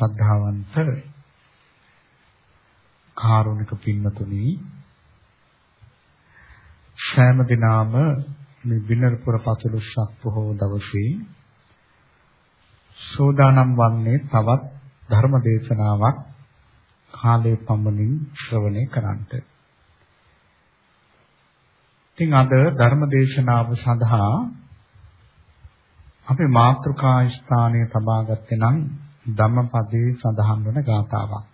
ශ්‍රද්ධාවන්ත කාරුණික පින්වතුනි සෑම දිනාම මේ බිනරපුර පසළොස්වක පොහොව දවසේ සෝදානම් වන්නේ තවත් ධර්ම දේශනාවක් කාලේ පමණින් ශ්‍රවණය කරන්නට. ඉතින් අද ධර්ම දේශනාව සඳහා අපි මාතෘකා ස්ථානයේ තබා ගත්තේ නම් ධම්මපදයේ සඳහන් වන ගාථාවක්.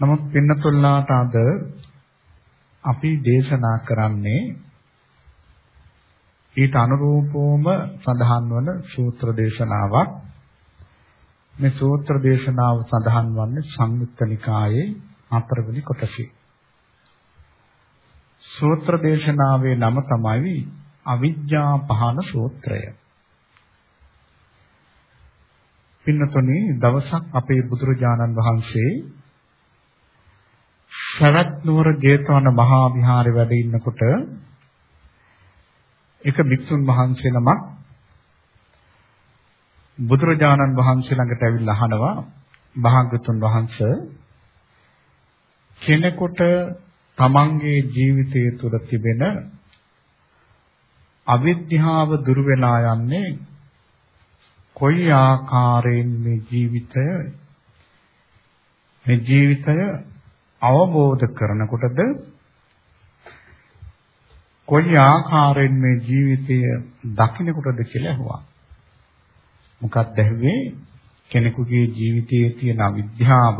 නමුත් පින්නතුල්ලාට අද අපි දේශනා කරන්නේ ඊට අනුරූපවම සඳහන් වන සූත්‍ර දේශනාවක්. මේ සූත්‍ර දේශනාව සඳහන් වන්නේ සංයුත්ත නිකායේ හතරවෙනි කොටසේ. සූත්‍ර දේශනාවේ නම තමයි අවිජ්ජා පහන සූත්‍රය. පින්නතොනි දවසක් අපේ බුදුරජාණන් වහන්සේ සරත් නුවර ජේතවන මහා විහාරේ වැඩ ඉන්නකොට එක භික්ෂුන් වහන්සේ නමක් බුදුරජාණන් වහන්සේ ළඟට ඇවිල්ලා අහනවා. භාග්‍යතුන් වහන්සේ කෙනෙකුට තමන්ගේ ජීවිතය තුළ තිබෙන අවිද්‍යාව දුරු වෙලා යන්නේ කොයි ආකාරයෙන් මේ ජීවිතය මේ ජීවිතය අවබෝධ කරනකොටද කොයි ආකාරයෙන් මේ ජීවිතය දකින්නකොටද කියලා ඇහුවා. මොකක්ද ඇහුවේ? කෙනෙකුගේ ජීවිතයේ තියෙන අවිද්‍යාව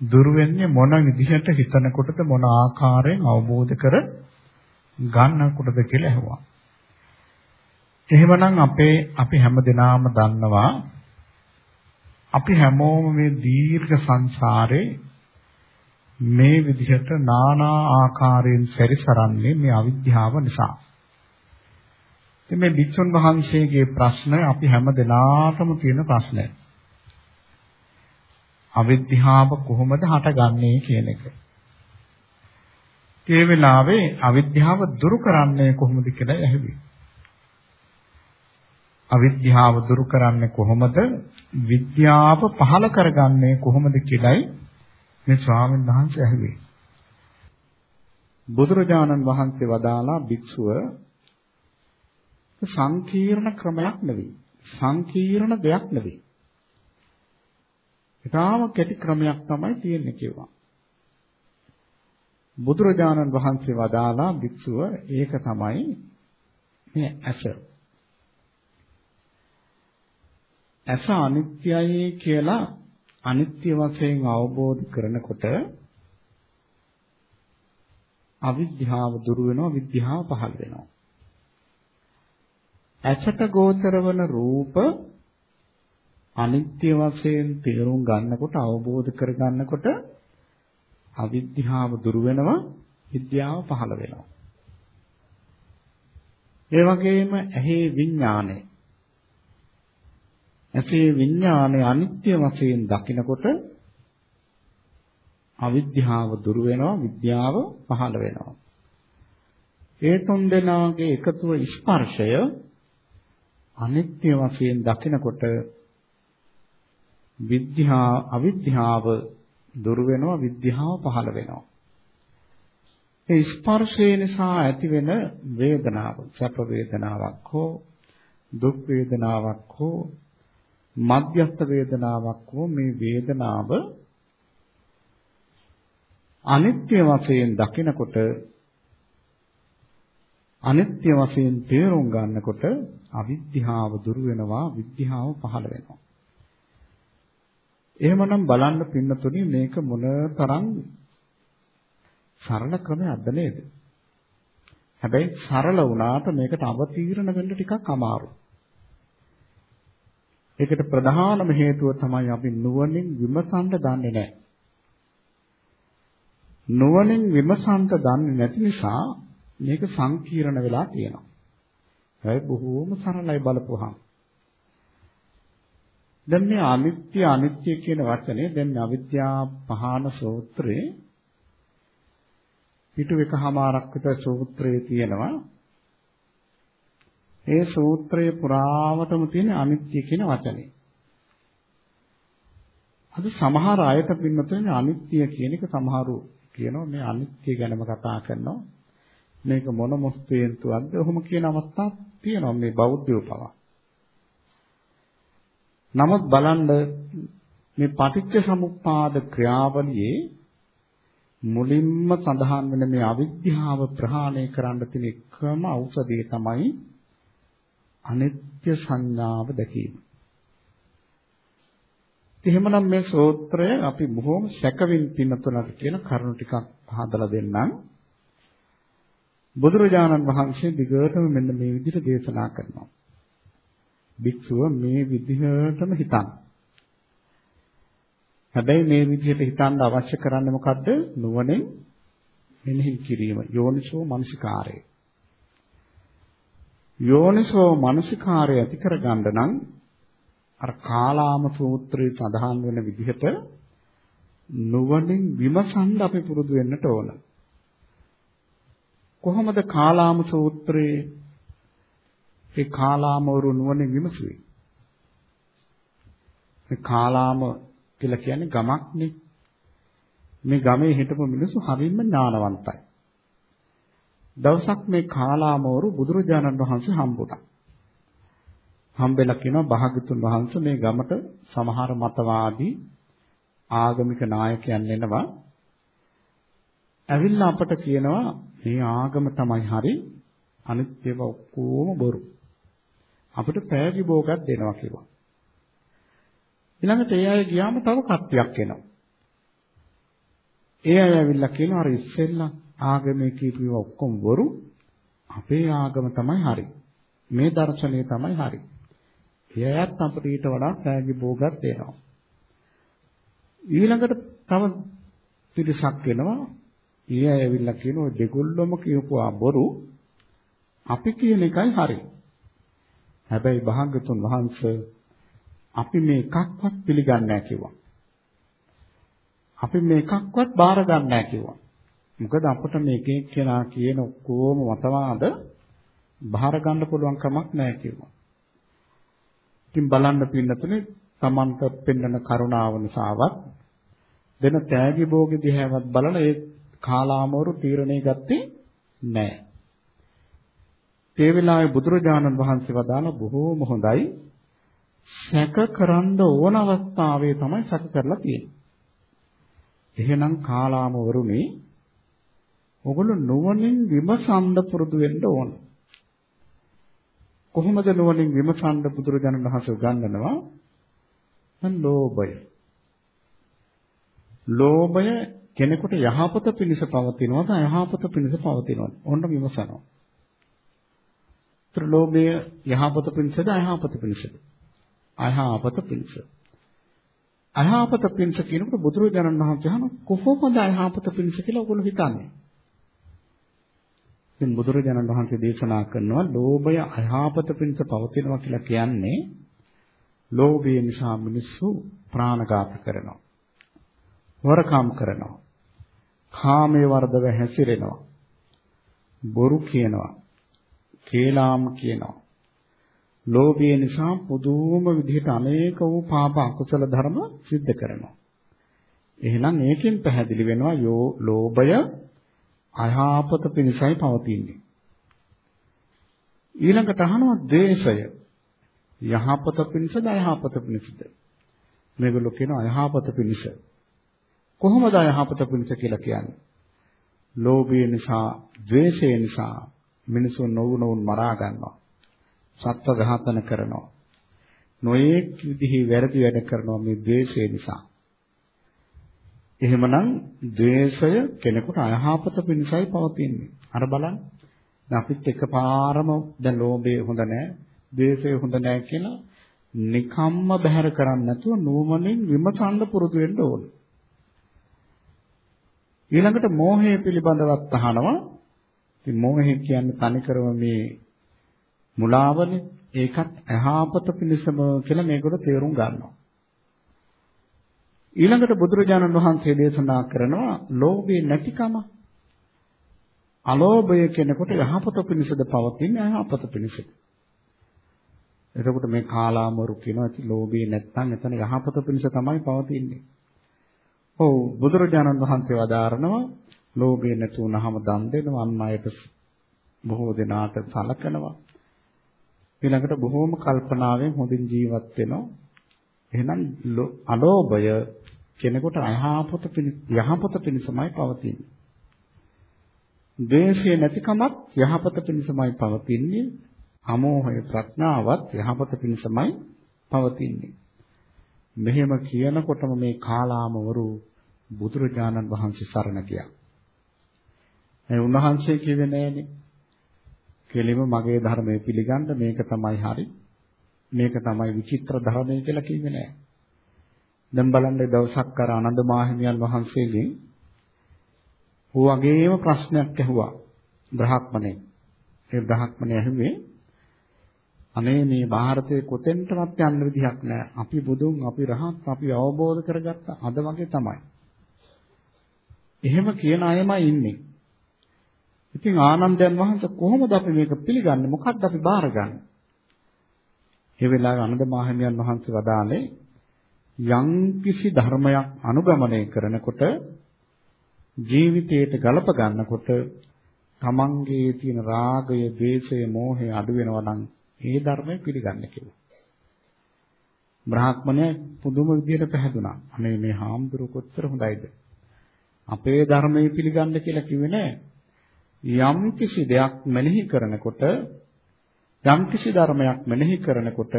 දුර වෙන්නේ මොන විදිහට හිතනකොටද මොන ආකාරයෙන් අවබෝධ කර ගන්නකොටද කියලා ඇහුවා. එහෙමනම් අපේ අපි හැමදෙනාම දන්නවා අපි හැමෝම මේ දීර්ඝ සංසාරේ මේ විදිහට নানা ආකාරයෙන් සැරිසරන්නේ මේ අවිද්‍යාව නිසා. ඉතින් මේ භික්ෂුන් වහන්සේගේ ප්‍රශ්න අපි හැමදෙනාටම තියෙන ප්‍රශ්නය. අවිද්‍යාව කොහොමද හටගන්නේ කියන එක. ඒ වෙලාවේ අවිද්‍යාව දුරු කරන්නේ කොහොමද කියලා ඇහුවේ. අවිද්‍යාව දුරු කරන්නේ කොහොමද? විද්‍යාව පහල කරගන්නේ කොහොමද කියලායි මේ ස්වාමීන් වහන්සේ ඇහුවේ. බුදුරජාණන් වහන්සේ වදාලා භික්ෂුව සංකීර්ණ ක්‍රමයක් නෙවෙයි. සංකීර්ණ දෙයක් නෙවෙයි. ඊටාම කෙටි ක්‍රමයක් තමයි තියෙන්නේ කිව්වා. බුදුරජාණන් වහන්සේ වදාලා භික්ෂුව ඒක තමයි මේ ඇස. ඇස අනිත්‍යයි කියලා අනිත්‍ය වශයෙන් අවබෝධ කරනකොට අවිද්‍යාව දුරු වෙනවා විද්‍යාව පහළ වෙනවා. ඇසට ගෝචර වන රූප අනිත්‍ය වශයෙන් තේරුම් ගන්නකොට අවබෝධ කර ගන්නකොට අවිද්‍යාව දුරු වෙනවා විද්‍යාව පහළ වෙනවා. ඒ වගේම ඇහි විඥානය ඇසේ විඥානය අනිත්‍ය වශයෙන් දකිනකොට අවිද්‍යාව දුරු වෙනවා විද්‍යාව පහළ වෙනවා. ඒ තුන් දෙනාගේ එකතුව ස්පර්ශය අනිත්‍ය වශයෙන් දකිනකොට විද්‍යා අවිද්‍යාව දුරු වෙනවා විද්‍යාව පහළ වෙනවා. ඒ ස්පර්ශය නිසා ඇතිවෙන වේදනාව, සැප වේදනාවක් හෝ දුක් වේදනාවක් හෝ මධ්‍යස්ථ වේදනාවක් හෝ මේ වේදනාව අනිත්‍ය වශයෙන් දකිනකොට අනිත්‍ය වශයෙන් තේරුම් ගන්නකොට අවිද්‍යාව දුරු වෙනවා විද්‍යාව පහළ වෙනවා එහෙමනම් බලන්න පින්නතුනි මේක මොනතරම් සරල ක්‍රමයක්ද නේද? හැබැයි සරල වුණාට මේකට අවතීර්ණ වෙන්න ටිකක් අමාරුයි. ඒකට ප්‍රධානම හේතුව තමයි අපි නුවණින් විමසන්න දන්නේ නැහැ. නුවණින් විමසන්න දන්නේ නැති නිසා මේක සංකීර්ණ වෙලා තියෙනවා. ඒ බොහෝම සරලයි බලපුවහම. දැන් මේ අනිත්‍ය අනිත්‍ය කියන වචනේ දැන් අවිද්‍යා පහන සූත්‍රයේ පිටු එකමාරක් විතර සූත්‍රයේ තියෙනවා. ඒ සූත්‍රයේ පුරාවටම තියෙන අනිත්‍ය කියන වචනේ. අද සමහර අයට පින්නතුනේ අනිත්‍ය කියන එක සමහරු කියනවා මේ අනිත්‍ය ගැනම කතා කරනවා. මේක මොන මොස්තේන්තුවක්ද? ඔහොම කියන අවස්ථා තියෙනවා මේ බෞද්ධයෝ පවා. නමුත් බලන්න මේ පටිච්ච සමුප්පාද ක්‍රියාවලියේ මුලින්ම සඳහන් වෙන මේ අවිද්‍යාව ප්‍රහාණය කරන්න තියෙන එකම ඖෂධය තමයි අනිත්‍ය සංඥාව දැකීම. එහෙමනම් මේ සූත්‍රය අපි බොහොම සැකවින් පින්නතුලට කියන කරුණු ටිකක් පහදලා දෙන්නම්. බුදුරජාණන් වහන්සේ දිගටම මෙන්න මේ විදිහට දේශනා කරනවා. භික්ෂුව මේ විදිහටම හිතන්න. හැබැයි මේ විදිහට හිතන්න අවශ්‍ය කරන්නේ මොකද්ද? නුවණෙන් මෙනෙහි කිරීම. යෝනිසෝ මනසිකාරය. යෝනිසෝ මනසිකාරය ඇති කරගන්න නම් අර කාලාම සූත්‍රයේ සඳහන් වෙන විදිහට නුවණින් විමසන්න අපි පුරුදු වෙන්නට ඕන. කොහොමද කාලාම සූත්‍රයේ ඒ කාලාමවරු නුවණින් විමසුවේ? මේ කාලාම කියලා කියන්නේ ගමක්නේ. මේ ගමේ හිටපු මිනිස්සු හරියම ඥානවන්තයි. දවසක් මේ කාලාමවරු බුදුරජාණන් වහන්සේ හම්බුණා. හම්බෙලා කියනවා භාගතුන් වහන්සේ මේ ගමට සමහර මතවාදී ආගමික නායකයන් එනවා. ඇවිල්ලා අපට කියනවා මේ ආගම තමයි හරි අනිත් ඒවා ඔක්කොම බොරු. අපිට පෑගි භෝගයක් දෙනවා කිව්වා. ඊළඟට ඒ අය ගියාම තව කට්ටියක් එනවා. ඒ අය ඇවිල්ලා කියනවා අර ඉස්සෙල්ලා ආගමේ කියපුව ඔක්කොම බොරු. අපේ ආගම තමයි හරි. මේ දර්ශනය තමයි හරි. එයත් අපිට ඊට වඩා පෑගි භෝගයක් දෙනවා. ඊළඟට තව පිරිසක් එනවා. ඊය ඇවිල්ලා කියනවා දෙගොල්ලොම කියපුවා බොරු. අපි කියන එකයි හරි. හැබැයි භාග්‍යතුන් වහන්සේ අපි මේ එකක්වත් පිළිගන්නේ නැහැ කිව්වා. අපි මේ එකක්වත් බාර ගන්න නැහැ කිව්වා. මොකද අපිට මේකේ කෙනා කියන ඔක්කොම මතවාද බාර ගන්න පුළුවන් කමක් නැහැ කිව්වා. ඉතින් බලන්න පින්නතුනේ Tamanta පෙන්වන කරුණාව නිසාවත් දෙන තෑගි භෝග දිහාවත් බලලා ඒ කාලාමවරු තීරණය ගත්තේ නැහැ. ඒ වෙලාවේ බුදුරජාණන් වහන්සේ වදාළ බොහෝම හොඳයි සැක කරන්න ඕන අවස්ථාවේ තමයි සැක කරලා තියෙන්නේ. එහෙනම් කාලාමවරුනි ඔගොල්ලෝ නුවණින් විමසන්න පුරුදු වෙන්න ඕන. කොහොමද නුවණින් විමසන්න බුදුරජාණන් වහන්සේ උගන්වනවා? මන් ලෝභය. ලෝභය කෙනෙකුට යහපත පිණිස පවතිනවද අයහපත පිණිස පවතිනවද? ඕන්න විමසනවා. ත්‍රිලෝභය යහපත පිණිසද අයහපත පිණිසද? අයහපත පිණිස. අයහපත පිණිස කියනකොට බුදුරජාණන් වහන්සේ අහන කොහොමද අයහපත පිණිස කියලා ඔයගොල්ලෝ හිතන්නේ? ඉතින් බුදුරජාණන් වහන්සේ දේශනා කරනවා ලෝභය අයහපත පිණිස පවතිනවා කියලා කියන්නේ ලෝභය නිසා මිනිස්සු ප්‍රාණඝාත කරනවා. වරකම් කරනවා. කාමයේ වර්ධව හැසිරෙනවා. බොරු කියනවා. කේලාම් කියනවා. ලෝභය නිසා පුදුම විදිහට අනේක වූ පාප අකුසල ධර්ම සිද්ධ කරනවා. එහෙනම් මේකෙන් පැහැදිලි වෙනවා යෝ ලෝභය අයහපත පිණිසයි පවතින්නේ. ඊළඟට අහනවා ද්වේෂය යහපත පිණිසද අයහපත පිණිසද? මේගොල්ලෝ කියනවා අයහපත පිණිස. කොහොමද අයහපත පිණිස කියලා කියන්නේ? ලෝභය නිසා, ද්වේෂය නිසා මිනිසුන් නොවුනොවුන් මරා ගන්නවා. සත්ව ඝාතන කරනවා. නොයේක් විදිහේ වැරදි වැඩ කරනවා මේ ද්වේෂය නිසා. එහෙමනම් ද්වේෂය කෙනෙකුට අයහපත පිණිසයි පවතින්නේ. අර බලන්න. අපිත් එකපාරම දැන් ලෝභය හොඳ නැහැ, ද්වේෂය හොඳ නැහැ කියලා නිකම්ම බැහැර කරන්නේ නැතුව නුවණින් විමසන්න පුරුදු වෙන්න ඕනේ. ඊළඟට මෝහය පිළිබඳවත් අහනවා. ඉතින් මෝහය කියන්නේ තනිකරම මේ මුලාවනේ. ඒකත් අහාපත පිණිසම කියලා මේකට තේරුම් ගන්නවා. ඊළඟට බුදුරජාණන් වහන්සේ දේශනා කරනවා ලෝභේ නැතිකම. අලෝභය කෙනෙකුට යහපත පිණිසද පවතින්නේ අයහපත පිණිසද? එතකොට මේ කාලාමරු කියනවා ඉතින් ලෝභය නැත්තම් එතන යහපත පිණිස තමයි පවතින්නේ. ඔව් බුදුරජාණන් වහන්සේ වදාරනවා ලෝභය නැති වුනහම දන් දෙනවා අන් අයට බොහෝ දෙනාට සලකනවා. ඊළඟට බොහෝම කල්පනාවෙන් හොඳින් ජීවත් වෙනවා. එහෙනම් අලෝභය කෙනෙකුට අයහපත යහපත පිණිසමයි පවතින්නේ. ද්වේෂය නැතිකමත් යහපත පිණිසමයි පවතින්නේ. අමෝහය ප්‍රඥාවත් යහපත පිණිසමයි පවතින්නේ. මෙහෙම කියනකොටම මේ කාලාමවරු බුදුරජාණන් වහන්සේ සරණ ගියා. ඒ උන්වහන්සේ කිව්වේ නෑනේ. කෙලිම මගේ ධර්මය පිළිගන්න මේක තමයි හරි. මේක තමයි විචිත්‍ර ධර්මය කියලා කිව්වේ නෑ. දැන් බලන්න දවසක් අර ආනන්ද මාහිමියන් වහන්සේගෙන් ඌ වගේම ප්‍රශ්නයක් ඇහුවා බ්‍රහ්මණේ. ඒ බ්‍රහ්මණේ ඇහුවේ අනේ මේ ಭಾರತයේ කොතෙන්ටවත් යන්න විදිහක් නැහැ. අපි බුදුන්, අපි රහත්, අපි අවබෝධ කරගත්ත අද වගේ තමයි. එහෙම කියන අයමයි ඉන්නේ. ඉතින් ආනන්දයන් වහන්සේ කොහොමද අපි මේක පිළිගන්නේ? මොකද්ද අපි බාරගන්නේ? ඒ වෙලාවේ ආනන්ද මාහිමියන් වහන්සේ වදාළේ යම්කිසි ධර්මයක් අනුගමනය කරනකොට ජීවිතයට ගලප ගන්නකොට තමන්ගේ තියෙන රාගය, ද්වේෂය, මෝහය අඩු වෙනවා නම් ඒ ධර්මය පිළිගන්න කිව්වා. බ්‍රාහ්මණය පුදුම විදියට පැහැදුනා. අනේ මේ හාමුදුරුව කොච්චර හොඳයිද? අපේ ධර්මය පිළිගන්න කියලා කිව්වේ නෑ. යම් කිසි දෙයක් මෙනෙහි කරනකොට යම් කිසි ධර්මයක් මෙනෙහි කරනකොට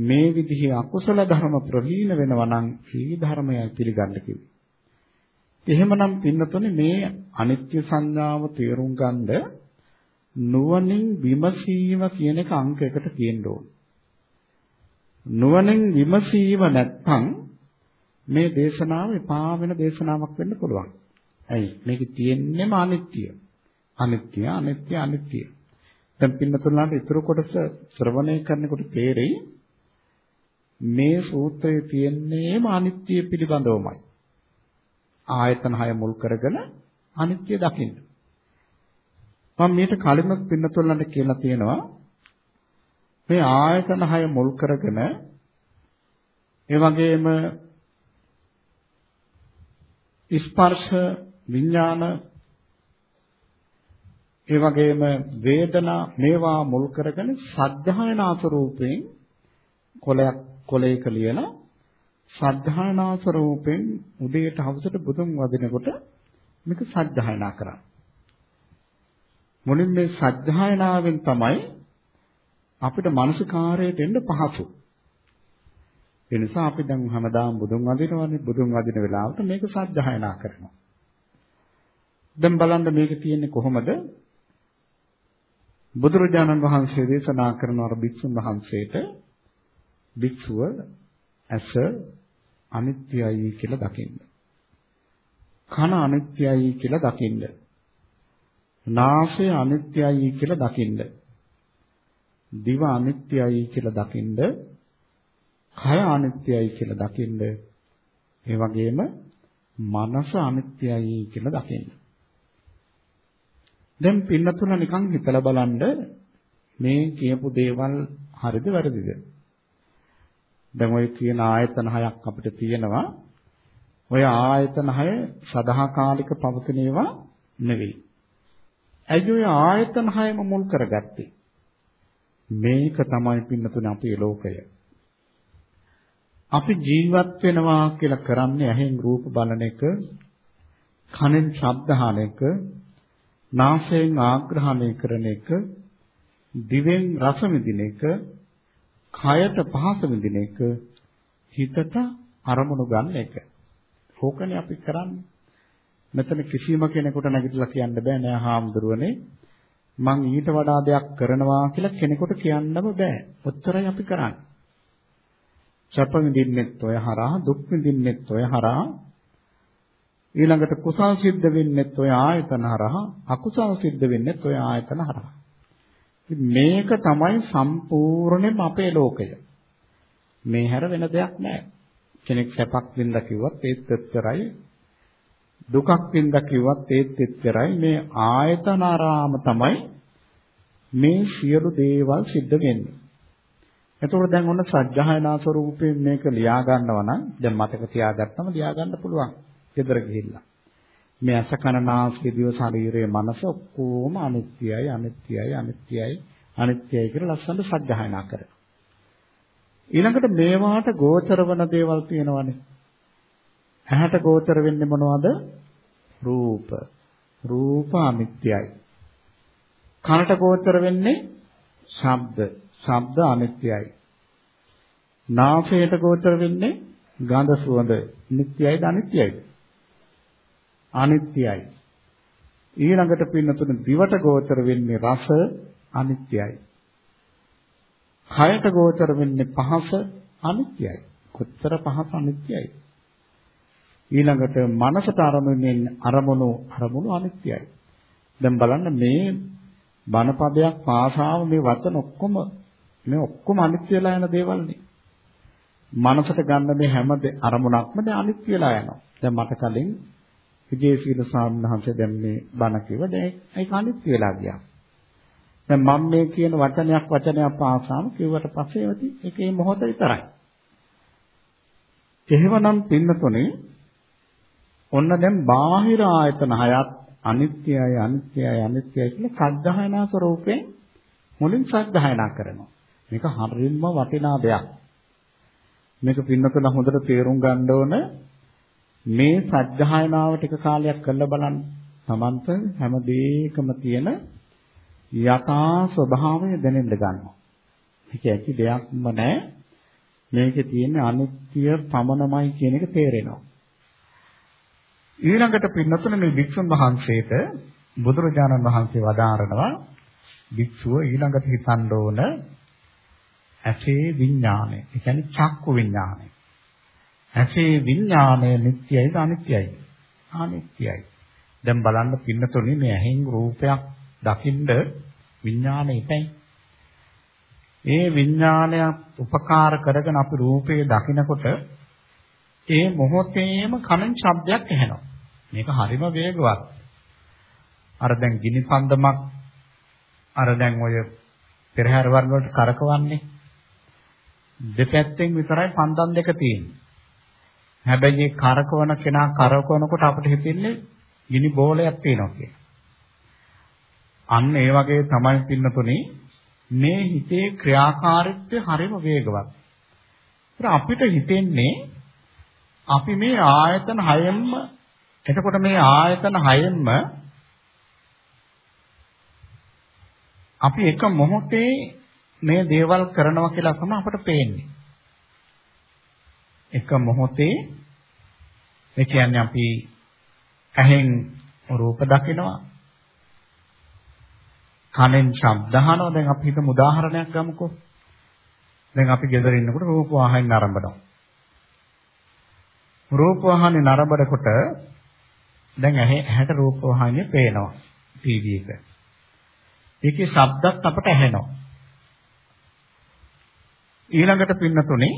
මේ විදිහේ අකුසල ධර්ම ප්‍රහීන වෙනවා නම් මේ ධර්මය පිළිගන්න කිව්වේ. එහෙමනම් පින්නතුනේ මේ අනිත්‍ය සංඥාව තේරුම් ගන්න නුවණින් විමසීම කියන එක අංක එකට තියෙන්න ඕන. නුවණින් විමසීම නැත්නම් මේ දේශනාව එපා වෙන දේශනාවක් වෙන්න පුළුවන්. ඇයි? මේක තියෙන්නේම අනිත්‍ය. අනිත්‍ය, අනිත්‍ය, අනිත්‍ය. දැන් පින්නතුලාට ඊතුරු කොටස ශ්‍රවණය කරනකොට තේරෙයි මේ සූත්‍රයේ තියෙන්නේම අනිත්‍ය පිළිබඳවමයි. ආයතන හය මුල් කරගෙන අනිත්‍ය දකින්න. මම මේට කලින්ම පින්නතුල්ලන්ට කියලා තියෙනවා මේ ආයතන හය මුල් කරගෙන ඒ වගේම ස්පර්ශ විඥාන ඒ වගේම වේදනා මේවා මුල් කරගෙන සද්ධායනාස රූපයෙන් කොලයක් කොලයක ලියලා සද්ධායනාස රූපෙන් උදේට හවසට බුදුන් වදිනකොට මේක සද්ධායනා කරා. මුලින් මේ සද්ධායනාවෙන් තමයි අපිට මානසිකාරයට එන්න පහසු. ඒ නිසා අපි දැන් හැමදාම බුදුන් වදිනවනේ බුදුන් වදින වෙලාවට මේක සද්ධායනා කරනවා. දැන් බලන්න මේක තියෙන්නේ කොහොමද? බුදුරජාණන් වහන්සේ දේශනා කරන අර භික්ෂුන් වහන්සේට භික්ෂුව ඇස අනිත්‍යයි කියලා දකින්න. කන අනිත්‍යයි කියලා දකින්න. නාසය අනිත්‍යයි කියලා දකින්න. දිව අනිත්‍යයි කියලා දකින්න. කය අනිත්‍යයි කියලා දකින්න. ඒ වගේම මනස අනිත්‍යයි කියලා දකින්න. දැන් පින්නතුන නිකන් හිතලා බලන්න මේ කියපු දේවල් හරිද වැරදිද? දැන් ඔය කියන ආයතන හයක් අපිට තියෙනවා. ඔය ආයතන හය සදාකාලික පවතින ඒවා නෙවෙයි. ඇයි ඔය ආයතන හයම මුල් කරගත්තේ? මේක තමයි පින්නතුනේ අපේ ලෝකය. අපි ජීවත් වෙනවා කියලා කරන්නේ ඇහෙන් රූප බලන එක, කනෙන් ශබ්ද අහන එක, නාසයෙන් ආග්‍රහණය කරන එක, දිවෙන් රස විඳින එක, කයට පහස විඳින එක, හිතට අරමුණු ගන්න එක. ඕකනේ අපි කරන්නේ. මෙතන කිසිම කෙනෙකුට නැගිටලා කියන්න බෑ නෑ හාමුදුරුවනේ මං ඊට වඩා දෙයක් කරනවා කියලා කෙනෙකුට කියන්නම බෑ. ඔච්චරයි අපි කරන්නේ. සැප විඳින්නෙත් ඔය හරහා දුක් විඳින්නෙත් ඔය හරහා ඊළඟට කුසල් සිද්ධ වෙන්නෙත් ඔය ආයතන හරහා අකුසල් සිද්ධ වෙන්නෙත් ඔය ආයතන හරහා මේක තමයි සම්පූර්ණයෙන්ම අපේ ලෝකය. මේ හැර වෙන දෙයක් නැහැ කෙනෙක් සැපක් වින්ද කිව්වත් ඒත් එච්චරයි. දුකක් වින්ද කිව්වත් ඒත් එච්චරයි. මේ ආයතනාරාම තමයි මේ සියලු දේවල් සිද්ධ වෙන්නේ. එතකොට දැන් ඔන්න සත්‍යයනා ස්වරූපයෙන් මේක ලියා ගන්නවා නම් දැන් මතක තියාගත්තම ලියා ගන්න පුළුවන්. ගෙදර ගිහිල්ලා. මේ අස කන නාසය දිව ශරීරයේ මනස ඔක්කොම අනිත්‍යයි අනිත්‍යයි අනිත්‍යයි අනිත්‍යයි කියලා ලස්සනට සත්‍යයනා කරනවා. ඊළඟට මේවාට ගෝචර වන දේවල් තියෙනවානේ. ඇහැට ගෝචර වෙන්නේ මොනවද? රූප. රූප අනිත්‍යයි. කනට ගෝචර වෙන්නේ ශබ්ද. ශබ්ද අනිත්‍යයි. නාසයට ගෝචර වෙන්නේ ගඳ සුවඳ. නිට්ටයයිද අනිත්‍යයිද? අනිත්‍යයි. ඊළඟට පින්නතුන දිවට ගෝචර වෙන්නේ රස අනිත්‍යයි. කයට ගෝචර වෙන්නේ පහස අනිත්‍යයි. කොතර පහස අනිත්‍යයි. ඊළඟට මනසට අරමුණෙන් අරමුණු අරමුණු අනිත්‍යයි. දැන් බලන්න මේ බණපදයක් පාසාව මේ වචන ඔක්කොම මේ ඔක්කොම අනිත්‍ය වෙලා යන දේවල්නේ. මනසට ගන්න මේ හැම අරමුණක්ම දැන් අනිත්‍ය වෙලා යනවා. දැන් මට කලින් විජේසීල ස්වාමීන් වහන්සේ දැන් මේ බණ කිව්ව දැන් ඒක අනිත්‍ය වෙලා ගියා. දැන් මම මේ කියන වචනයක් වචනයක් පාසාම කිව්වට පස්සේ ඇති ඒකේ මොහොත විතරයි. එහෙමනම් පින්නතුනේ ඔන්න දැන් බාහිර ආයතන හයත් අනිත්‍යයි අනිත්‍යයි අනිත්‍යයි කියලා සද්ධායනා ස්වરૂපයෙන් මුලින් සද්ධායනා කරනවා. මේක හරියම වටිනා දෙයක්. මේක පින්නතුල හොඳට තේරුම් ගන්න ඕන මේ සද්ධායනාව ටික කාලයක් කරලා බලන්න. Tamanta හැම දෙයකම තියෙන යථා ස්වභාවය දැනෙන්න ගන්නවා. ඒක ඇති දෙයක්ම නැහැ. මේකේ තියෙන අනිත්‍ය පමණමයි කියන එක තේරෙනවා. ඊළඟට පින්නතුන මේ වික්ෂුන් වහන්සේට බුදුරජාණන් වහන්සේ වදාරනවා වික්ෂුව ඊළඟට හිතන්න ඕන ඇසේ විඥානය. ඒ කියන්නේ චක්කු විඥානය. ඇසේ විඥානය නිට්ටයයිද අනිත්‍යයිද? අනිත්‍යයි. දැන් බලන්න පින්නතුනේ මේ ඇහෙන් රූපයක් දකින්න විඥානය ඉපැයි. ඒ විඥානය උපකාර කරගෙන අපි රූපේ දකිනකොට ඒ මොහොතේම කනෙන් ශබ්දයක් ඇහෙනවා. මේක හරිම වේගවත්. අර දැන් ගිනි පන්දමක් අර දැන් ඔය පෙරහැර වර්ග වලට කරකවන්නේ දෙපැත්තෙන් විතරයි පන්දම් දෙක තියෙන්නේ. හැබැයි මේ කරකවන කෙනා කරකවනකොට අපිට හිතෙන්නේ ගිනි බෝලයක් තියෙනවා කියලා. අන්න ඒ වගේ තමයි පින්නතුනේ මේ හිතේ ක්‍රියාකාරීත්වය හරිම වේගවත්. අපිට හිතෙන්නේ අපි මේ ආයතන හයෙන්ම එතකොට මේ ආයතන හයෙන්ම අපි එක මොහොතේ මේ දේවල් කරනවා කියලා තමයි අපට පේන්නේ. එක මොහොතේ ඒ කියන්නේ අපි ඇහෙන් රූප දකිනවා කනෙන් ශබ්ද අහනවා. දැන් අපි හිතමු උදාහරණයක් ගමුකෝ. දැන් අපි ගෙදර ඉන්නකොට රූප වාහනේ නරඹනවා. රූප වාහනේ නරඹනකොට දැන් ඇහැට රූප වාහනේ පේනවා ටීවී එක. ඒකේ ශබ්දත් අපට ඇහෙනවා. ඊළඟට පින්නතුනේ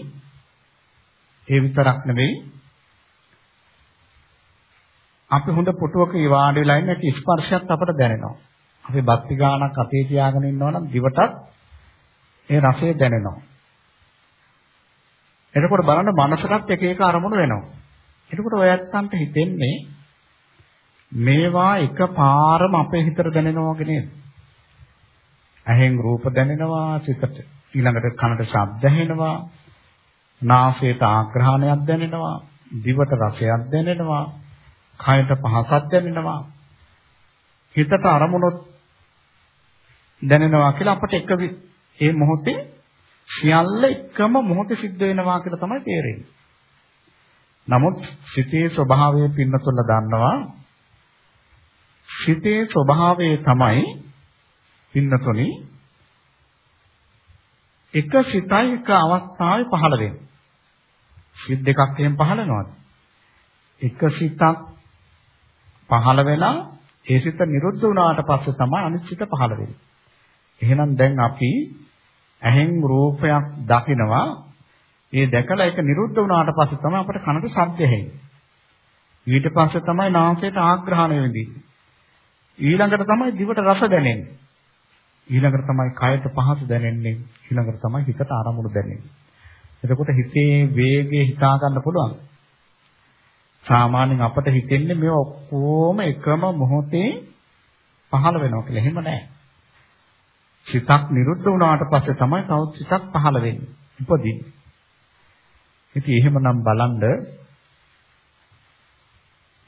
ඒ විතරක් නෙවෙයි අපි හොඳ පුටුවක වාඩි වෙලා ඉන්න ස්පර්ශයත් අපට දැනෙනවා. අපි බක්ති ගානක් අපේ තියාගෙන ඉන්නවා නම් දිවටත් ඒ රසය දැනෙනවා. එතකොට බලන්න මනසටත් එක එක අරමුණු වෙනවා. එතකොට ඔය ඇත්තන්ට හිතෙන්නේ මේවා එකපාරම අපේ හිතට දැනෙනවා වගේ නේද? ඇහෙන් රූප දැනෙනවා, සිතට ඊළඟට කනට ශබ්ද ඇහෙනවා, නාසයට ආග්‍රහණයක් දැනෙනවා, දිවට රසයක් දැනෙනවා, කයට පහසක් දැනෙනවා, හිතට අරමුණොත් දැනෙනවා කියලා අපට එක ඒ මොහොතේ සියල්ල එකම මොහොතේ සිද්ධ වෙනවා කියලා තමයි තේරෙන්නේ. නමුත් සිතේ ස්වභාවය පින්නතුල දන්නවා සිතේ ස්වභාවය තමයි පින්නතුනි එක සිතයි එක අවස්ථාවේ පහළ වෙන්නේ. සිත් දෙකක් එහෙම පහළ වෙනවද? එක සිතක් පහළ වෙලා ඒ සිත නිරුද්ධ වුණාට පස්සේ තමයි අනිත් සිත පහළ වෙන්නේ. එහෙනම් දැන් අපි ඇහෙන් රූපයක් දකිනවා ඒ දැකලා ඒක නිරුද්ධ වුණාට පස්සේ තමයි අපට කනට ශබ්ද ඇහෙන්නේ. ඊට පස්සේ තමයි නාසයට ආග්‍රහණය වෙන්නේ. ඊළඟට තමයි දිවට රස දැනෙන්නේ. ඊළඟට තමයි කයට පහසු දැනෙන්නේ. ඊළඟට තමයි හිතට ආරමුණු දැනෙන්නේ. එතකොට හිතේ වේගය හිතා ගන්න පුළුවන්. සාමාන්‍යයෙන් අපට හිතෙන්නේ මේ ඔක්කොම එකම මොහොතේ පහළ වෙනවා කියලා. එහෙම නැහැ. සිතක් නිරුද්ධ වුණාට පස්සේ තමයි තවත් සිතක් පහළ වෙන්නේ. උපදින්නේ. ඉතින් එහෙමනම් බලන්න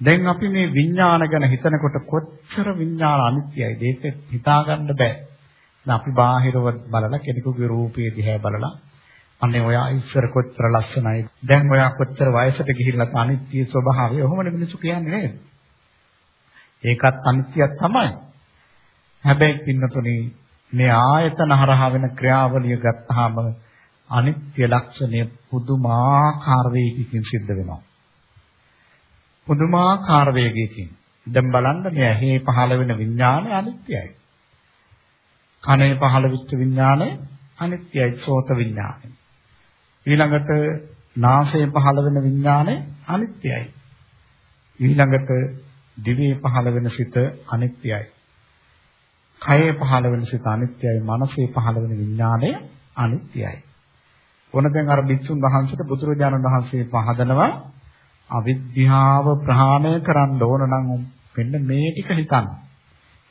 දැන් අපි මේ විඥාන ගැන හිතනකොට කොච්චර විඥාන අනිත්‍යයිද ඒක හිතාගන්න බෑ. දැන් අපි බාහිරව බලලා කෙනෙකුගේ රූපය දිහා බලලා අනේ ඔයා ඉස්සර කොච්චර ලස්සනයි. දැන් ඔයා කොච්චර වයසට ගිහිල්ලා අනිත්‍ය ස්වභාවය. ඔහොමනේ මිනිස්සු කියන්නේ නේද? ඒකත් අනිත්‍යයක් තමයි. හැබැයි පින්නතුනේ මේ ආයතන හරහා වෙන ක්‍රියාවලිය ගත්තාම අනිත්‍ය ලක්ෂණය පුදුමාකාර වේගකින් සිද්ධ වෙනවා. පුදුමාකාර වේගයකින්. දැන් බලන්න මේ ඇහි පහළ වෙන විඥානය අනිත්‍යයි. කනේ පහළ වෙච්ච විඥානය අනිත්‍යයි සෝත විඥානය. ඊළඟට නාසයේ පහළ වෙන විඥානය අනිත්‍යයි. ඊළඟට දිවේ පහළ වෙන සිත අනිත්‍යයි. කයේ පහළ වෙන සිත අනිත්‍යයි. මනසේ පහළ වෙන විඥානය අනිත්‍යයි. ඕන දැන් අර බිස්සුන් වහන්සේට බුදුරජාණන් වහන්සේ පහදනවා අවිද්‍යාව ප්‍රහාණය කරන්න ඕන නම් මෙන්න මේ ටික හිතන්න.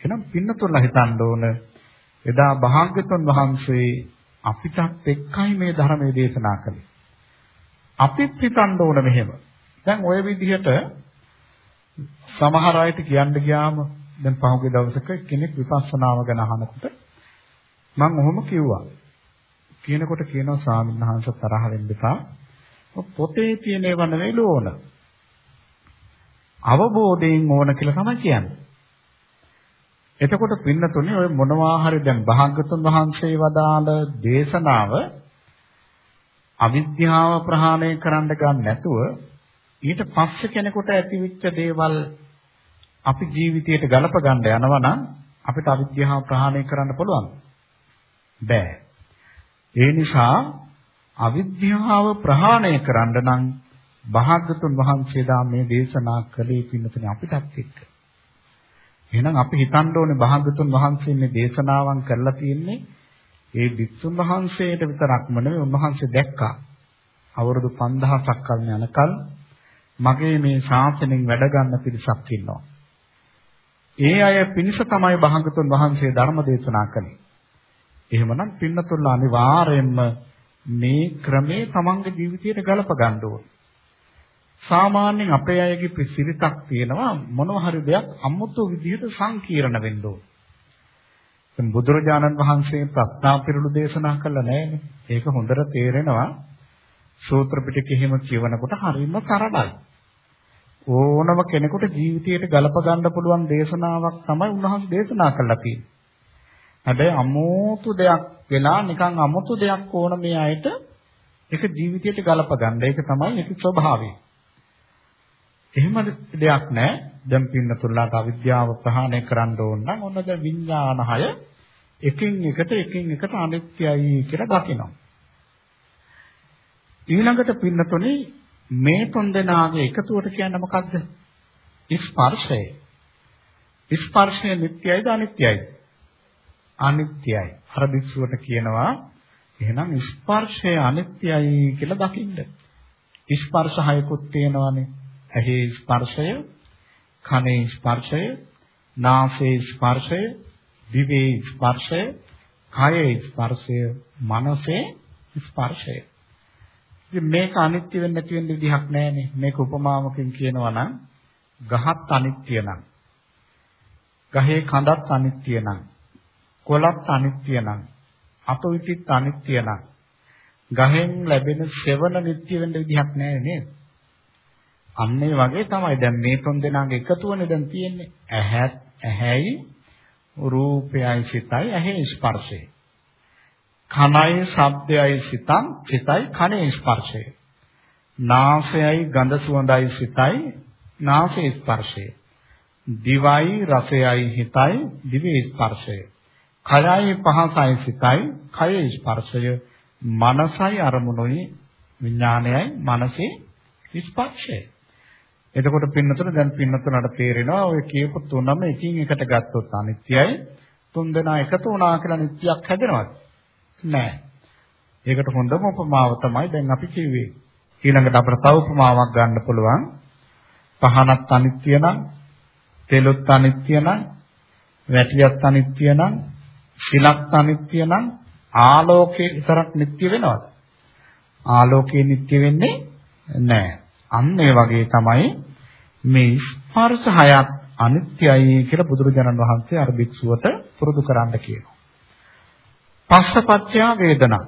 එහෙනම් පින්නතුල්ලා හිතන්න ඕන එදා භාග්‍යතුන් වහන්සේ අපිටත් එක්කයි මේ ධර්මයේ දේශනා කළේ. අපිත් හිතන්න ඕන මෙහෙම. දැන් ওই විදිහට සමහර අයට කියන්න ගියාම දැන් පහුගිය දවසක කෙනෙක් විපස්සනාව ගැන අහනකොට මම ඔහොම කිව්වා. කියනකොට කියනවා ස්වාමීන් වහන්සේ තරහ වෙන්න එපා. පොතේ තියෙන ඒවා නෙවෙයි ඕන. අවබෝධයෙන් ඕන කියලා තමයි කියන්නේ. එතකොට පින්නතුනේ ඔය මොනවා හරි දැන් භාග්‍යතුන් වහන්සේ වදාළ දේශනාව අවිද්‍යාව ප්‍රහාණය කරන්න ගන්න නැතුව ඊට පස්සේ කෙනෙකුට ඇතිවෙච්ච දේවල් අපි ජීවිතයට ගලප ගන්න යනවා නම් අපිට අවිද්‍යාව ප්‍රහාණය කරන්න පුළුවන්. බෑ. ඒ නිසා අවිද්‍යාව ප්‍රහාණය කරන්න නම් භාග්‍යතුන් වහන්සේලා මේ දේශනා කළේ පින්නතුනේ අපිටත් එක්ක. එහෙනම් අපි හිතන්න ඕනේ භාග්‍යතුන් වහන්සේ මේ දේශනාවන් කරලා තියෙන්නේ ඒ වික්තුන් වහන්සේට විතරක්ම නෙවෙයි උන්වහන්සේ දැක්කා. අවුරුදු 5000ක් කල් යනකල් මගේ මේ ශාසනයෙන් වැඩ ගන්න පිරිසක් ඉන්නවා. ඒ අය පිණිස තමයි භාග්‍යතුන් වහන්සේ ධර්ම දේශනා කළේ. එහෙමනම් පින්නතුල්ලා අනිවාර්යයෙන්ම මේ ක්‍රමේ තමන්ගේ ජීවිතයට ගලප ගන්න ඕනේ. සාමාන්‍යයෙන් අපේ අයගේ පිසිරිතක් තියෙනවා මොනවා හරි දෙයක් අමුතු විදිහට සංකීර්ණ වෙන්න ඕනේ. දැන් බුදුරජාණන් වහන්සේ ප්‍රඥා පිරුළු දේශනා කළා නෑනේ. ඒක හොඳට තේරෙනවා. සූත්‍ර පිටකෙ හිම කියවනකොට හරියම සරලයි. ඕනම කෙනෙකුට ජීවිතයට ගලප ගන්න පුළුවන් දේශනාවක් තමයි උන්වහන්සේ දේශනා කළා තියෙන්නේ. හැබැයි අමුතු දෙයක් වෙලා නිකන් අමුතු දෙයක් ඕන මේ අයට ඒක ජීවිතයට ගලප ගන්න. ඒක තමයි ඒක ස්වභාවය. එහෙම දෙයක් නැහැ. දැන් පින්නතුල්ලාට අවිද්‍යාව ප්‍රහාණය කරන්න ඕන නම් ඔන්න දැන් විඥානහය එකින් එකට එකින් එකට අනිත්‍යයි කියලා දකිනවා. ඊළඟට පින්නතුනේ මේ තුන් දෙනාගේ එකතුවට කියන්නේ මොකද්ද? ස්පර්ශය. ස්පර්ශය නිට්ටයයිද අනිත්‍යයිද? අනිත්‍යයි. අර භික්ෂුවට කියනවා එහෙනම් ස්පර්ශය අනිත්‍යයි කියලා දකින්න. ස්පර්ශ හයකුත් තියෙනවානේ. ඇහි ස්පර්ශය, කනේ ස්පර්ශය, නාසයේ ස්පර්ශය, දිවේ ස්පර්ශය, කයේ ස්පර්ශය, මනසේ ස්පර්ශය. ඉතින් මේක අනිත්‍ය වෙන්න නැති වෙන්න විදිහක් නැහැනේ. මේක උපමාවකින් කියනවා නම් ගහත් අනිත්‍ය නම් ගහේ කඳත් අනිත්‍ය නම් කොළත් අනිත්‍ය නම් අපවිතිත් අනිත්‍ය නම් ගහෙන් ලැබෙන සෙවණ නිට්ටය වෙන්න විදිහක් නැහැ නේද? අන්න ඒ වගේ තමයි දැන් මේ තුන් දෙනාගේ එකතුවනේ දැන් තියෙන්නේ. ඇහත් ඇහැයි රූපයයි සිතයි ඇහි ස්පර්ශය. කනයි ශබ්දයයි සිතං සිතයි කනේ ස්පර්ශය. නාසයයි ගඳ සුවඳයි සිතයි නාසයේ ස්පර්ශය. දිවයි රසයයි හිතයි දිවේ ස්පර්ශය. කයයි පහසයි සිතයි කයේ ස්පර්ශය. මනසයි අරමුණුයි විඥානයයි මනසේ ස්පර්ශය. එතකොට පින්නතුන දැන් පින්නතුනට තේරෙනවා ඔය කියපු තුනම එකින් එකට ගත්තොත් අනිත්‍යයි තුන් දෙනා එකතු වුණා කියලා නිත්‍යයක් හැදෙනවද? නෑ. ඒකට හොඳම උපමාව තමයි දැන් අපි කිව්වේ. ඊළඟට අපිට තව උපමාවක් ගන්න පුළුවන්. පහනත් අනිත්‍ය නම්, තෙලුත් අනිත්‍ය නම්, වැටියත් අනිත්‍ය නම්, සිලත් අනිත්‍ය නම් ආලෝකේ විතරක් නිට්ටය වෙනවද? ආලෝකේ නිට්ටය වෙන්නේ නැහැ. අන්න ඒ වගේ තමයි මේ ස්පර්ශ හයත් අනිත්‍යයි කියලා බුදුරජාණන් වහන්සේ අර භික්ෂුවට පුරුදු කරන්න කියනවා. පස්සපච්චය වේදනා.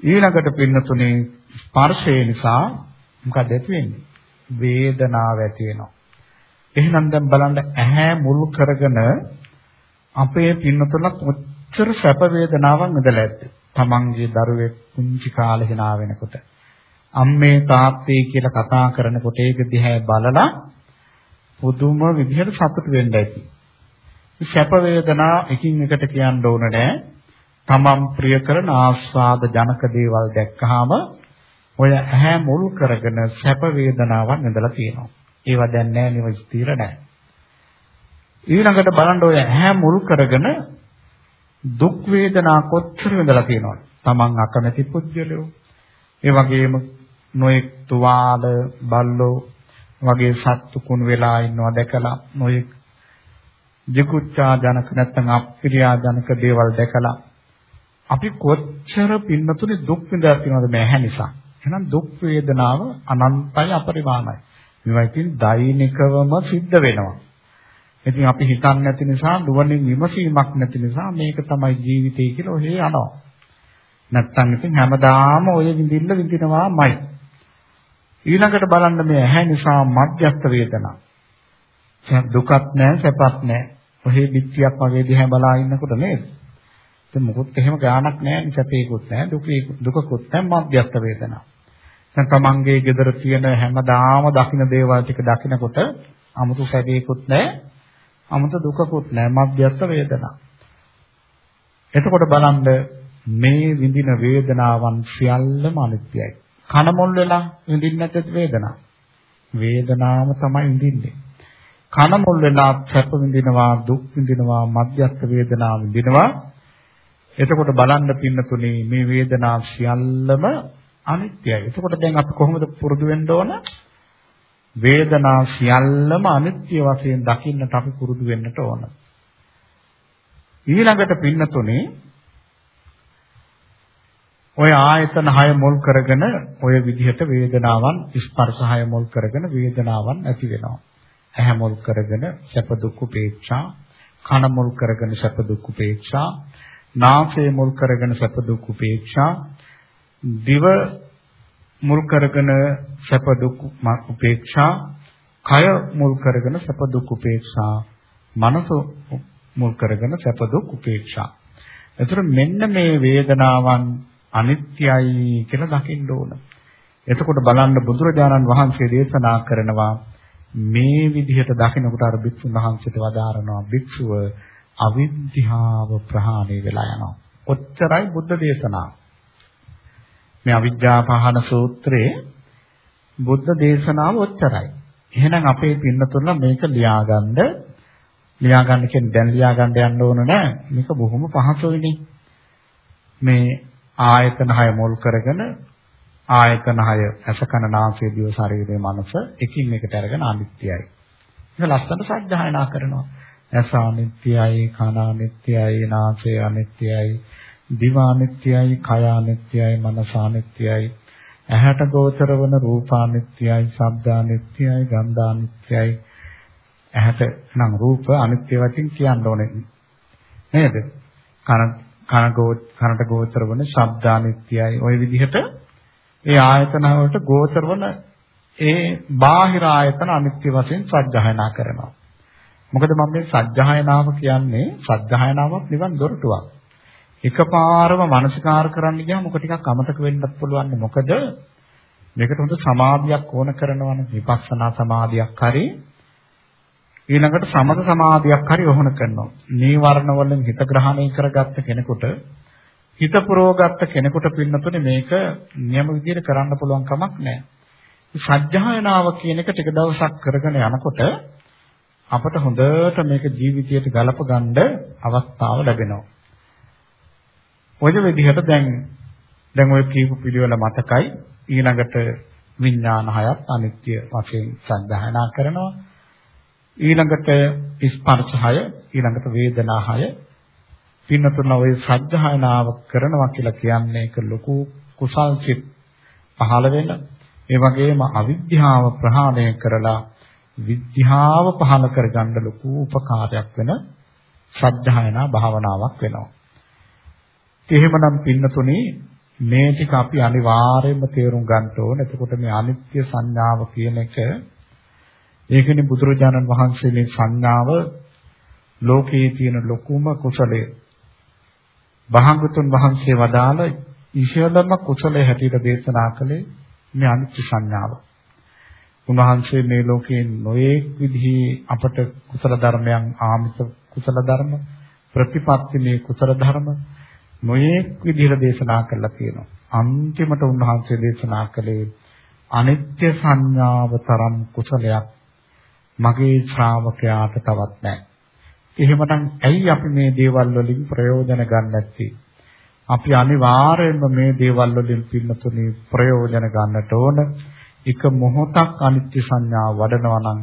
ඊළඟට පින්නතුනේ ස්පර්ශය නිසා මොකද ඇති වෙන්නේ? වේදනාව ඇති වෙනවා. එහෙනම් දැන් බලන්න ඇහැ මුල් කරගෙන අපේ පින්නතුල කොච්චර සැප වේදනාවක් ඉඳලා ඇද්ද? තමන්ගේ දරුවෙක් පුංචි කාලේ hina වෙනකොට අම්මේ තාත්තේ කියලා කතා කරනකොට ඒක දිහා බලලා පුදුම විදිහට සතුට වෙන්න ඇති. සැප වේදනා එකින් එකට කියන්න ඕන නෑ. තමන් ප්‍රිය කරන ආස්වාද ජනක දේවල් දැක්කහම ඔය ඇහැ මුල් කරගෙන සැප වේදනාවක් ඉඳලා තියෙනවා. ඒවා දැන් නෑ නෙවෙයි ස්ථිර නෑ. ඊළඟට බලන්න ඔය ඇහැ මුල් කරගෙන දුක් වේදනා කොච්චර විඳලා තියෙනවද? Taman අකමැති පුජ්‍යලෝ. ඒ වගේම නොයෙක් තුවාල බල්ලෝ වගේ සත්තු කුණු වෙලා ඉන්නවා දැකලා නොයෙක් ජිකුච්ඡා ජනක නැත්නම් අප්‍රියා ජනක දේවල් දැකලා අපි කොච්චර පින්නතුනේ දුක් විඳලා තියෙනවද මේ ඇහැ නිසා. එහෙනම් දුක් වේදනාව අනන්තයි අපරිමාණයි. මේවා ඉතින් දෛනිකවම සිද්ධ වෙනවා. ඉතින් අපි හිතන්නේ නැති නිසා නුවණින් විමසීමක් නැති නිසා මේක තමයි ජීවිතය කියලා ඔහේ යනවා. නැත්තම් ඉතින් හැමදාම ඔය විඳින්න විඳිනවාමයි. ඊළඟට බලන්න මේ ඇහැ නිසා මධ්‍යස්ත වේදනා. දැන් දුකක් නැහැ, සැපක් නැහැ. ඔහේ පිටියක් වගේ දිහා බලා ඉන්නකොට නේද? ඉතින් මොකොත් එහෙම ගාණක් නැහැ, සැපේකුත් නැහැ, දුකේ දුකකුත් නැහැ මධ්‍යස්ත වේදනා. දැන් තමන්ගේ ගෙදර තියෙන හැමදාම දකින්න දේවල් ටික දකිනකොට 아무තු සැපේකුත් නැහැ, 아무තු දුකකුත් නැහැ මධ්‍යස්ත වේදනා. එතකොට බලන්න මේ විඳින වේදනාවන් සියල්ලම අනිත්‍යයි. කන මොල් වෙලා විඳින්න නැත්ද වේදනාව? වේදනාව තමයි විඳින්නේ. කන මොල් වෙලා සැප විඳිනවා දුක් විඳිනවා මධ්‍යස්ථ වේදනාව විඳිනවා. එතකොට බලන්න පින්නතුනේ මේ වේදනා සියල්ලම අනිත්‍යයි. එතකොට දැන් අපි කොහොමද පුරුදු වෙන්න ඕන? වේදනා සියල්ලම අනිත්‍ය වශයෙන් දකින්නට අපි පුරුදු වෙන්නට ඕන. ඊළඟට පින්නතුනේ ඔය ආයතන 6 මුල් කරගෙන ඔය විදිහට වේදනාවන් ස්පර්ශ 6 මුල් කරගෙන වේදනාවන් ඇති වෙනවා. ඇහැ මුල් කරගෙන සැප දුක් උපේක්ෂා, කන මුල් කරගෙන සැප දුක් උපේක්ෂා, නාසය මුල් කරගෙන සැප දුක් උපේක්ෂා, දිව මුල් කරගෙන සැප දුක් උපේක්ෂා, කය මුල් කරගෙන සැප දුක් උපේක්ෂා, මනස මුල් කරගෙන සැප දුක් උපේක්ෂා. එතකොට මෙන්න මේ වේදනාවන් අනිත්‍යයි කියලා දකින්න ඕන. එතකොට බලන්න බුදුරජාණන් වහන්සේ දේශනා කරනවා මේ විදිහට දකිනකොට අර භික්ෂුන් වහන්සේට වදාරනවා භික්ෂුව අවිද්‍යාව ප්‍රහාණය වෙලා යනවා. ඔච්චරයි බුද්ධ දේශනාව. මේ අවිජ්ජා පහන සූත්‍රයේ බුද්ධ දේශනාව ඔච්චරයි. එහෙනම් අපේ පින්නතුල මේක ලියාගන්න ලියාගන්න කියන්නේ දැන් ලියාගන්න යන්න ඕන නෑ. මේක බොහොම පහසුයිනේ. මේ ආයතන හය මුල් කරගෙන ආයතන හය අසකන නාසය දිව ශරීරයේ මනස එකින් එකට අරගෙන අනිත්‍යයි. ඒක ලස්සනට සත්‍යයනා කරනවා. ඇස අනිත්‍යයි, කන අනිත්‍යයි, නාසය අනිත්‍යයි, දිව අනිත්‍යයි, කය අනිත්‍යයි, මනස අනිත්‍යයි. ඇහැට ගෝචර වන රූප අනිත්‍යයි, ශබ්ද අනිත්‍යයි, ගන්ධ අනිත්‍යයි. ඇහැට නම් රූප අනිත්‍ය වශයෙන් කියන්න ඕනේ. නේද? කන කන කනට ගෝචර වන ශබ්ද අනිත්‍යයි. ওই විදිහට ඒ ආයතන වලට ගෝචර වන ඒ බාහිර ආයතන අනිත්‍ය වශයෙන් සත්‍යයනා කරනවා. මොකද මම මේ සත්‍යයනාව කියන්නේ සත්‍යයනාවක් නිවන් දොරටුවක්. එකපාරම මානසිකාර කරන්න ගියාම මොක ටිකක් අමතක වෙන්නත් පුළුවන්. මොකද මේකට හොඳ සමාධියක් ඕන කරනවනේ විපස්සනා සමාධියක් හරි ඊළඟට සමත සමාධියක් හරි වහන කරනවා. නීවරණ වලින් හිත ග්‍රහණය කරගත්ත කෙනෙකුට හිත පුරවගත්ත කෙනෙකුට පින්නතුනේ මේක නියම විදිහට කරන්න පුළුවන් කමක් නැහැ. සත්‍යයනාව කියන එක ටික දවසක් කරගෙන යනකොට අපට හොඳට මේක ජීවිතයට ගලප ගන්න අවස්ථාව ලැබෙනවා. ඔය විදිහට දැන් දැන් ඔය කීප පිළිවෙල මතකයි ඊළඟට විඥාන හයත් අනිත්‍ය වශයෙන් සද්ධායනා කරනවා ඊළඟට ස්පර්ශ හය ඊළඟට වේදනා හය පින්නතුන ඔය සද්ධායනාව කරනවා කියලා කියන්නේ ඒක ලොකු කුසල් සිත් පහළ වෙන ඒ වගේම අවිද්‍යාව ප්‍රහාණය කරලා විද්‍යාව පහළ කරගන්න ලොකු උපකාරයක් වෙන ශ්‍රද්ධායනා භාවනාවක් වෙනවා. එහෙමනම් පින්නතුනේ මේ ටික අපි අනිවාර්යයෙන්ම තේරුම් ගන්න ඕන. එතකොට මේ අනිත්‍ය සංඥාව කියන එක ඒකනේ බුදුරජාණන් වහන්සේ මේ සංඥාව ලෝකයේ තියෙන ලොකුම කුසලය. භාගතුන් වහන්සේ වදාළ ඉහළම කුසලයේ හැටියට දේශනා කළේ මේ අනිත්‍ය සංඥාව. උන්වහන්සේ මේ ලෝකේ නොයේක් විදිහේ අපට කුසල ධර්මයන් ආමිත කුසල ධර්ම ප්‍රතිපත්ති මේ කුසල ධර්ම නොයේක් විදිහට දේශනා කරලා තියෙනවා. අන්තිමට උන්වහන්සේ දේශනා කළේ අනිත්‍ය සංඥාව තරම් කුසලයක් මගේ ශ්‍රාවකයාට තවත් නැහැ. එහෙමනම් ඇයි අපි මේ දේවල් වලින් ප්‍රයෝජන ගන්න නැත්තේ? අපි අනිවාර්යයෙන්ම මේ දේවල් වලින් පින්නතුනේ ප්‍රයෝජන ගන්නට ඕන. එක මොහොතක් අනිත්‍ය සංඥාව වඩනවා නම්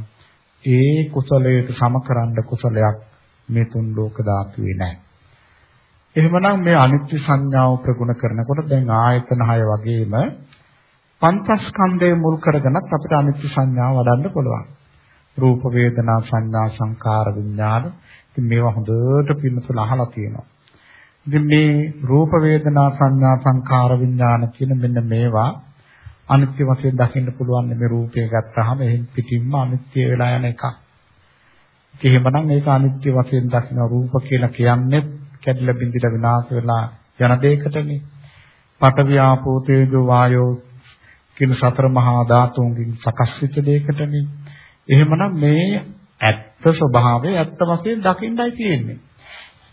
ඒ කුසලයට සමකරන්න කුසලයක් මේ තුන් ලෝක ධාතුවේ නැහැ. එහෙමනම් මේ අනිත්‍ය සංඥාව ප්‍රගුණ කරනකොට දැන් ආයතන 6 වගේම පංචස්කන්ධය මුල් කරගෙනත් අපිට අනිත්‍ය සංඥාව වඩන්න පුළුවන්. රූප වේදනා සංඥා සංකාර විඥාන ඉතින් මේවා හොඳට පින්නතුල අහලා තියෙනවා. ඉතින් මේ රූප වේදනා සංඥා සංකාර විඥාන කියන මෙන්න මේවා අනිත්‍ය වශයෙන් දකින්න පුළුවන් මේ රූපය ගත්තාම එහෙන් පිටින්ම අනිත්‍ය වෙලා යන එකක්. එහෙමනම් ඒක අනිත්‍ය වශයෙන් දකින්න රූප කියලා කියන්නේ කැඩිලා බිඳිලා විනාශ වෙලා යන දෙයකටනේ. පඨවි ආපෝ තේජෝ වායෝ කියන සතර මහා ධාතුන්ගෙන් සකස් වෙච්ච දෙයකටනේ. එහෙමනම් මේ ඇත්ත ස්වභාවය ඇත්ත වශයෙන් දකින්නයි තියෙන්නේ.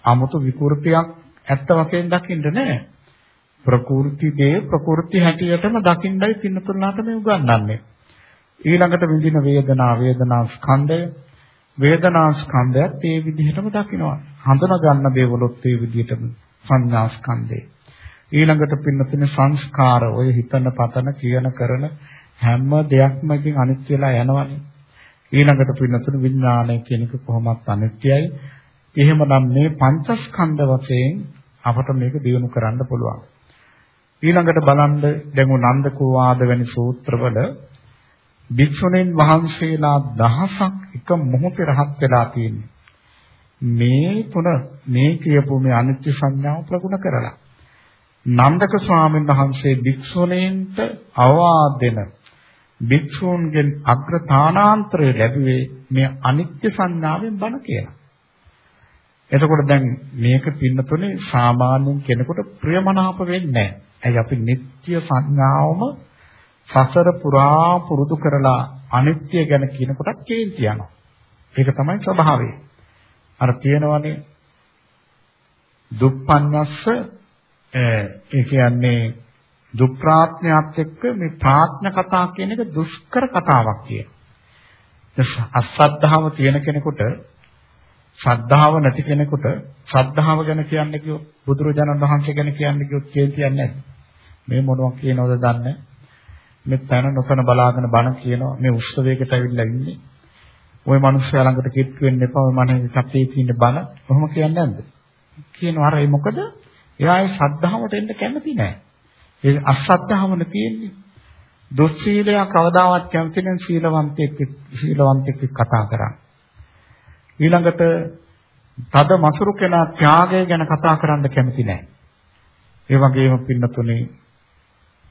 아무තු විකෘතියක් ඇත්ත වශයෙන් දකින්න නෑ. ප්‍රකෘති දේ ප්‍රකෘති හැටියටම දකින්නයි පින්නතුලාට මේ උගන්වන්නේ. ඊළඟට විඳින වේදනා වේදනා ස්කන්ධය වේදනා ස්කන්ධයත් ඒ විදිහටම දකිනවා. හඳුනා ගන්න දේවලුත් ඒ විදිහටම සංඥා ස්කන්ධය. ඊළඟට පින්නතුන සංස්කාර ඔය හිතන පතන කියන කරන හැම දෙයක්ම ඉතින් අනිත්‍ය වෙලා යනවනේ. ඊළඟට පින්නතුන විඥානය කියන එක කොහොමත් අනිත්‍යයි. එහෙමනම් මේ පංචස්කන්ධ වශයෙන් අපට මේක දියුණු කරන්න පුළුවන්. ඊළඟට බලන්න දැන් නන්දකෝ වාද වැනි සූත්‍රවල භික්ෂුණීන් වහන්සේලා දහසක් එක මොහොතේ රහත් වෙලා තියෙන්නේ. මේ තුන මේ කියපු මේ අනිත්‍ය සංඥාව ප්‍රගුණ කරලා. නන්දක ස්වාමීන් වහන්සේ භික්ෂුණීන්ට අවවාද දෙන භික්ෂූන්ගෙන් අග්‍රතානාන්තරය ලැබුවේ මේ අනිත්‍ය සංඥාවෙන් බණ කියලා. එතකොට දැන් මේක පින්නතුනේ සාමාන්‍යයෙන් කෙනෙකුට ප්‍රියමනාප වෙන්නේ නැහැ. ඇයි අපි නිත්‍ය සංඥාවම සසර පුරා පුරුදු කරලා අනිත්‍ය ගැන කියනකොට කේන්ති යනවා. ඒක තමයි ස්වභාවය. අර තියෙනවනේ දුප්පන්නස්ස ඒ කියන්නේ දුප්‍රාඥයත් එක්ක මේ ප්‍රාඥ කතා කියන එක දුෂ්කර කතාවක් කියන. අසද්ධාව තියෙන කෙනෙකුට ශ්‍රද්ධාව නැති කෙනෙකුට ශ්‍රද්ධාව ගැන කියන්නේ කිව්වොත් බුදුරජාණන් වහන්සේ ගැන කියන්නේ කිව්වොත් කියන්නේ නැහැ. මේ මොනවා කියනවද දන්නේ මේ පැන නොකන බලාගෙන බණ කියනවා මේ උත්සවයකට ඇවිල්ලා ඉන්නේ. ওই මිනිස්සයා ළඟට කිට්ටු වෙන්න එපා ඔය මනේ සත්‍යයේ තියෙන බණ. කොහොම කියන්නේ නැද්ද? කියනවා අර ඒ මොකද? එයා ඒ ශ්‍රද්ධාවට එන්න කැමති නැහැ. ඒ අශ්‍රද්ධාවන තියෙන්නේ. දුස්සීලය කවදාවත් කැමති නැන් සීලවන්තෙක් සීලවන්තෙක් කතා කරන්නේ. ඊළඟට තද මසුරු කෙනා ත්‍යාගය ගැන කතා කරන්න කැමති නැහැ. ඒ වගේම පින්නතුනේ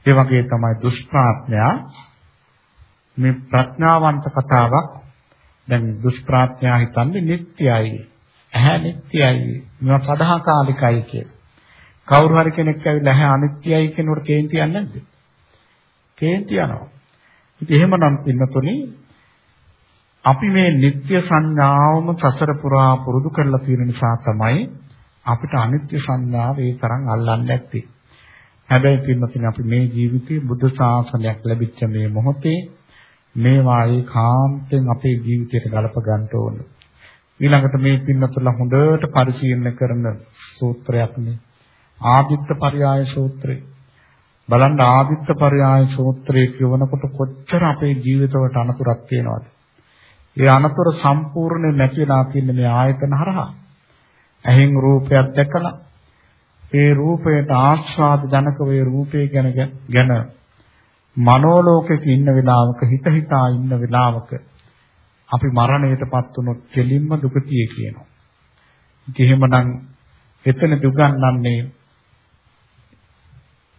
ඒ වගේ තමයි දුෂ්ප්‍රාඥා මේ ප්‍රඥාවන්ත කතාවක් දැන් දුෂ්ප්‍රාඥා හිතන්නේ නිට්ටයයි ඇහැ නිට්ටයයි මේවා සදාකාලිකයි කියලා. කවුරු හරි කෙනෙක් ඇවිල්ලා ඇහැ අනිත්‍යයි කියනකොට කේන්ති යන්නේ නැද්ද? කේන්ති යනවා. ඉතින් එහෙමනම් පින්නතුනේ අපි මේ නিত্য සංඥාවම සසර පුරා පුරුදු කරලා තියෙන නිසා තමයි අපිට අනිත්‍ය සංඥාව ඒ තරම් අල්ලන්නේ නැත්තේ. හැබැයි පින්වත්නි අපි මේ ජීවිතේ බුද්ධ ශාසනයක් ලැබිච්ච මේ මොහොතේ මේවා ඒකාන්තයෙන් අපේ ජීවිතයට ගලප ගන්න ඕනේ. ඊළඟට මේ පින්නතුල හොඳට පරිශීලනය කරන සූත්‍රයක් නේ. ආදිත්ත පරයාය සූත්‍රය. බලන්න ආදිත්ත පරයාය සූත්‍රය කියවනකොට කොච්චර අපේ ජීවිතවලට අනතුරක් තියෙනවද? ඒ අනතුර සම්පූර්ණ නැතිලා තින්නේ මේ ආයතන හරහා. ඇහෙන් රූපයක් දැකලා ඒ රූපයට ආස්වාද ජනක වේ රූපේ ගැන ගැන මනෝලෝකෙක ඉන්න වෙලාවක හිත හිතා ඉන්න වෙලාවක අපි මරණයටපත් වුණොත් කෙලින්ම දුකතිය කියනවා. ඉතින් එහෙමනම් එතන දුගන්නන්නේ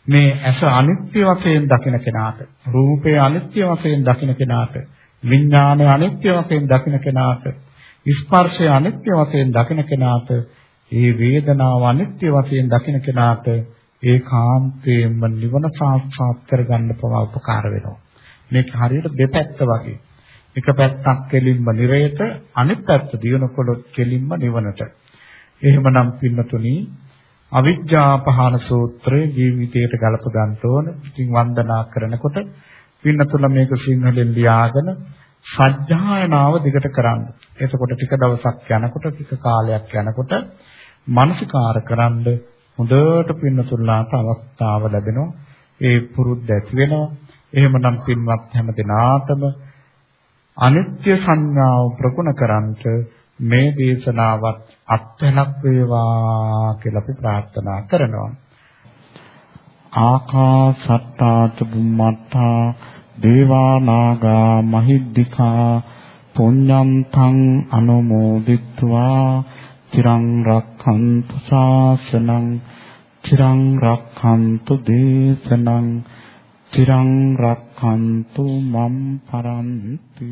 මේ ඇස අනිත්‍ය වශයෙන් දකින කෙනාට රූපය අනිත්‍ය වශයෙන් දකින කෙනාට විඥානය අනිත්‍ය වශයෙන් දකින කෙනාට ස්පර්ශය අනිත්‍ය වශයෙන් දකින කෙනාට ඒ වේදනාව අනිත්‍ය වශයෙන් දකින කෙනාට ඒකාන්තයෙන්ම නිවන සාක්ෂාත් කරගන්න පවා උපකාර වෙනවා. මේක හරියට දෙපැත්ත වගේ. එක පැත්තක් කෙලින්ම නිරයට අනිත් පැත්ත දිනනකොට කෙලින්ම නිවනට. එහෙමනම් පින්නතුනි අවිජ්ජා පහන සූත්‍රය ජීවිතයට ගලප ගන්න ඕන. ඉතින් වන්දනා කරනකොට පින්නතුල මේක සිංහලෙන් ලියාගෙන සත්‍යයනාව දිගට කරන්න. එතකොට ටික දවසක් යනකොට ටික කාලයක් යනකොට මානසිකාර කරන්න හොඳට පින්නතුල්ලාට අවස්ථාව ලැබෙනවා. ඒ පුරුද්ද ඇති වෙනවා. එහෙමනම් පින්වත් හැම දිනාටම අනිත්‍ය සංඥාව ප්‍රගුණ කරන්ට මේ දේශනාවත් අත්හැලක් වේවා කියලා අපි ප්‍රාර්ථනා කරනවා. ආකාසත්තාච බුම්මත්තා දේවා නාග මහිද්దికා පුඤ්ඤන්තං අනුමෝදිත්වා තිරං රක්ඛන්තු ශාසනං තිරං රක්ඛන්තු දේශනං තිරං රක්ඛන්තු මම් පරන්ති